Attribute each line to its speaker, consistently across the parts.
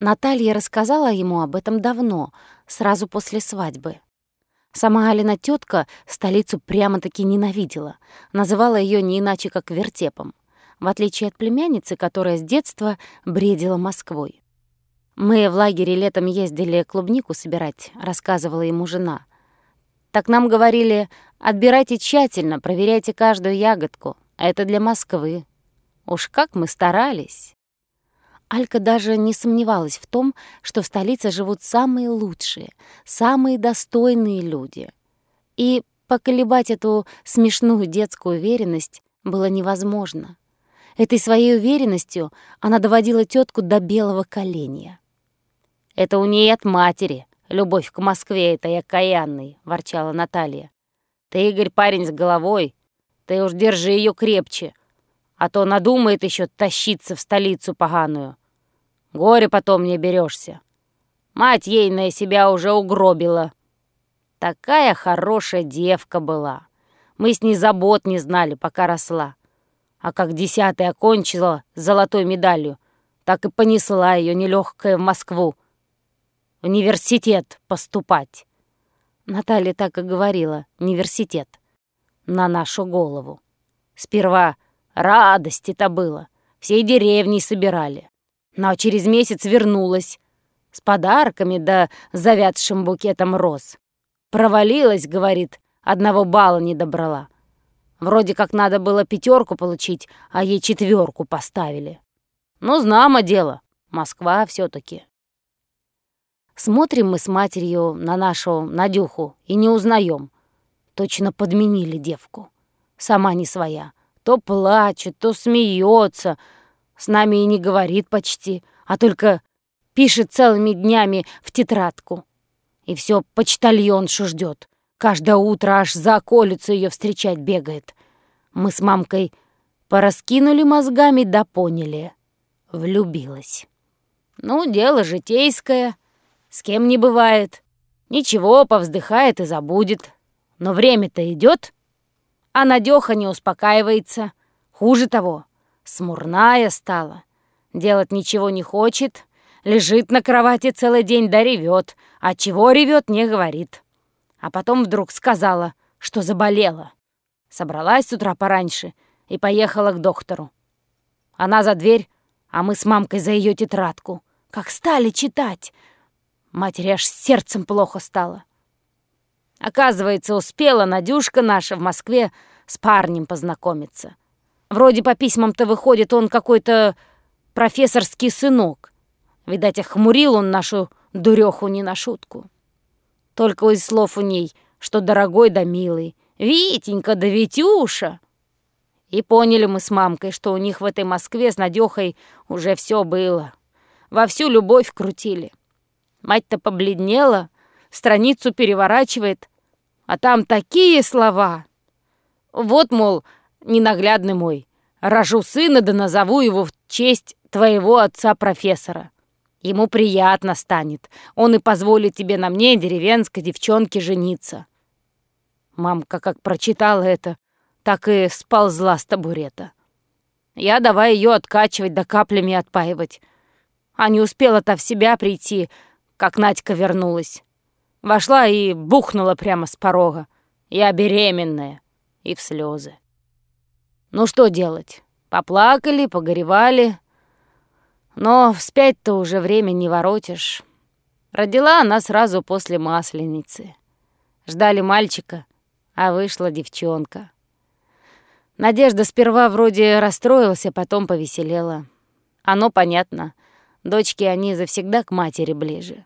Speaker 1: Наталья рассказала ему об этом давно, сразу после свадьбы. Сама Алина тетка столицу прямо-таки ненавидела, называла ее не иначе, как вертепом, в отличие от племянницы, которая с детства бредила Москвой. «Мы в лагере летом ездили клубнику собирать», — рассказывала ему жена. «Так нам говорили, отбирайте тщательно, проверяйте каждую ягодку, это для Москвы. Уж как мы старались!» Алька даже не сомневалась в том, что в столице живут самые лучшие, самые достойные люди. И поколебать эту смешную детскую уверенность было невозможно. Этой своей уверенностью она доводила тетку до белого коленя. «Это у ней от матери, любовь к Москве этой окаянной», — ворчала Наталья. «Ты, Игорь, парень с головой, ты уж держи ее крепче, а то надумает еще тащиться в столицу поганую. Горе потом не берешься. Мать ейная себя уже угробила. Такая хорошая девка была. Мы с ней забот не знали, пока росла. А как десятый окончила золотой медалью, так и понесла ее нелегкая в Москву. В университет поступать. Наталья так и говорила, университет. На нашу голову. Сперва Радости-то было. Всей деревней собирали. Но через месяц вернулась. С подарками да завядшим букетом роз. Провалилась, говорит, одного балла не добрала. Вроде как надо было пятерку получить, а ей четверку поставили. Ну, знамо дело. Москва все таки Смотрим мы с матерью на нашу Надюху и не узнаем. Точно подменили девку. Сама не своя. То плачет, то смеется, с нами и не говорит почти, а только пишет целыми днями в тетрадку. И все почтальоншу ждет. Каждое утро аж за околицу ее встречать бегает. Мы с мамкой пораскинули мозгами да поняли. Влюбилась. Ну, дело житейское, с кем не бывает. Ничего, повздыхает и забудет. Но время-то идет, а Надёха не успокаивается. Хуже того, смурная стала. Делать ничего не хочет, лежит на кровати целый день да ревет, а чего ревет, не говорит. А потом вдруг сказала, что заболела. Собралась с утра пораньше и поехала к доктору. Она за дверь, а мы с мамкой за ее тетрадку. Как стали читать. Матери аж сердцем плохо стало. Оказывается, успела Надюшка наша в Москве с парнем познакомиться. Вроде по письмам-то выходит он какой-то профессорский сынок. Видать, охмурил он нашу дуреху не на шутку. Только из слов у ней, что дорогой да милый, Витенька да Витюша. И поняли мы с мамкой, что у них в этой Москве с Надюхой уже все было. Во всю любовь крутили. Мать-то побледнела, страницу переворачивает, а там такие слова. Вот, мол, ненаглядный мой, рожу сына да назову его в честь твоего отца-профессора. Ему приятно станет, он и позволит тебе на мне, деревенской девчонке, жениться. Мамка как прочитала это, так и сползла с табурета. Я давай ее откачивать да каплями отпаивать. А не успела-то в себя прийти, как Надька вернулась. Вошла и бухнула прямо с порога. Я беременная. И в слезы. Ну что делать? Поплакали, погоревали. Но вспять-то уже время не воротишь. Родила она сразу после Масленицы. Ждали мальчика, а вышла девчонка. Надежда сперва вроде расстроилась, а потом повеселела. Оно понятно. Дочки они завсегда к матери ближе.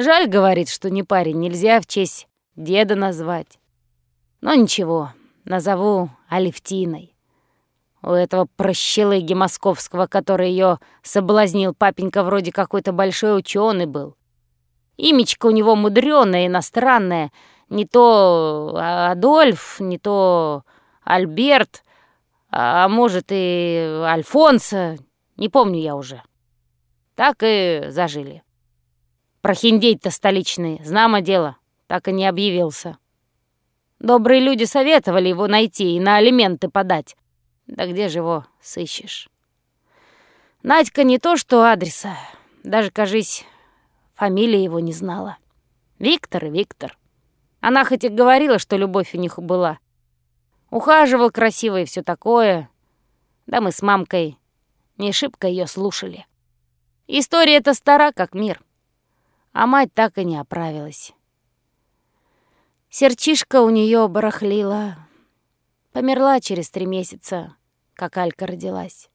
Speaker 1: Жаль, говорит, что не парень, нельзя в честь деда назвать. Но ничего, назову Алевтиной. У этого прощелыги московского, который ее соблазнил, папенька вроде какой-то большой ученый был. Имечко у него мудрёное, иностранное. Не то Адольф, не то Альберт, а может и Альфонсо, не помню я уже. Так и зажили. Прохиндей-то столичный, знамо дело, так и не объявился. Добрые люди советовали его найти и на алименты подать. Да где же его сыщешь? Надька не то что адреса, даже, кажись, фамилия его не знала. Виктор и Виктор. Она хоть и говорила, что любовь у них была. Ухаживал красиво и все такое. Да мы с мамкой не шибко ее слушали. История эта стара, как мир. А мать так и не оправилась. Серчишка у нее барахлила. Померла через три месяца, как Алька родилась.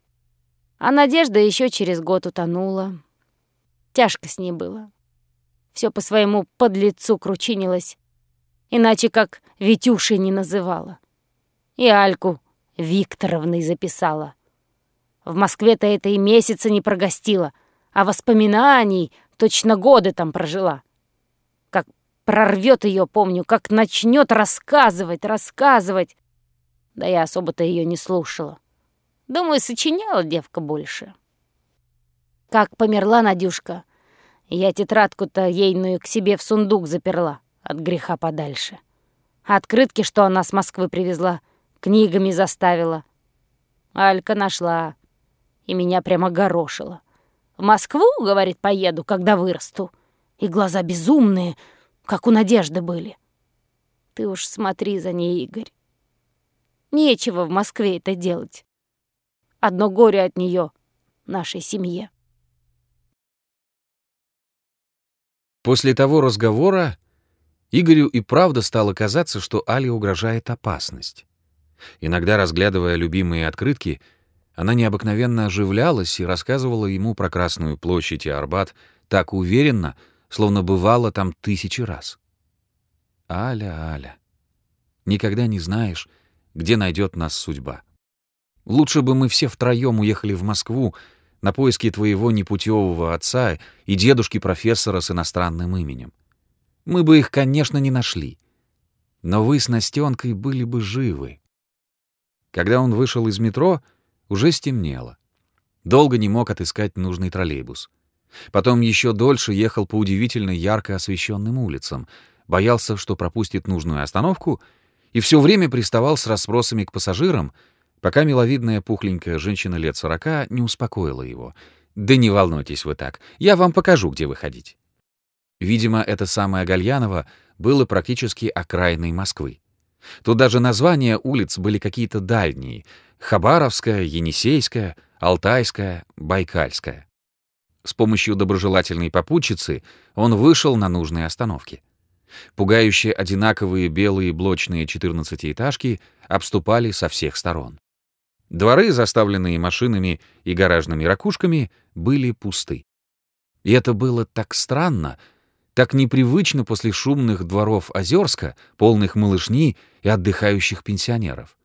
Speaker 1: А Надежда еще через год утонула. Тяжко с ней было. Все по своему подлецу кручинилось. Иначе как Витюшей не называла. И Альку Викторовной записала. В Москве-то это и месяца не прогостила, а воспоминаний точно годы там прожила. Как прорвет ее, помню, как начнет рассказывать, рассказывать. Да я особо-то ее не слушала. Думаю, сочиняла девка больше. Как померла Надюшка, я тетрадку-то ейную к себе в сундук заперла, от греха подальше. Открытки, что она с Москвы привезла, книгами заставила. Алька нашла и меня прямо горошила. Москву, говорит, поеду, когда вырасту. И глаза безумные, как у Надежды были. Ты уж смотри за ней, Игорь. Нечего в Москве это делать. Одно горе от нее нашей семье.
Speaker 2: После того разговора Игорю и правда стало казаться, что Али угрожает опасность. Иногда, разглядывая любимые открытки, она необыкновенно оживлялась и рассказывала ему про Красную площадь и Арбат так уверенно, словно бывала там тысячи раз. Аля, Аля, никогда не знаешь, где найдет нас судьба. Лучше бы мы все втроем уехали в Москву на поиски твоего непутевого отца и дедушки-профессора с иностранным именем. Мы бы их, конечно, не нашли. Но вы с Настенкой были бы живы. Когда он вышел из метро, уже стемнело. Долго не мог отыскать нужный троллейбус. Потом еще дольше ехал по удивительно ярко освещенным улицам, боялся, что пропустит нужную остановку, и все время приставал с расспросами к пассажирам, пока миловидная пухленькая женщина лет сорока не успокоила его. «Да не волнуйтесь вы так, я вам покажу, где выходить». Видимо, это самое Гальяново было практически окраиной Москвы. Тут даже названия улиц были какие-то дальние — Хабаровская, Енисейская, Алтайская, Байкальская. С помощью доброжелательной попутчицы он вышел на нужные остановки. Пугающие одинаковые белые блочные четырнадцатиэтажки обступали со всех сторон. Дворы, заставленные машинами и гаражными ракушками, были пусты. И это было так странно, так непривычно после шумных дворов Озерска, полных малышни и отдыхающих пенсионеров.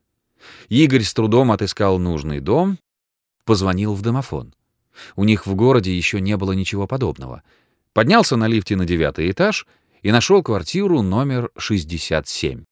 Speaker 2: Игорь с трудом отыскал нужный дом, позвонил в домофон. У них в городе еще не было ничего подобного. Поднялся на лифте на девятый этаж и нашел квартиру номер 67.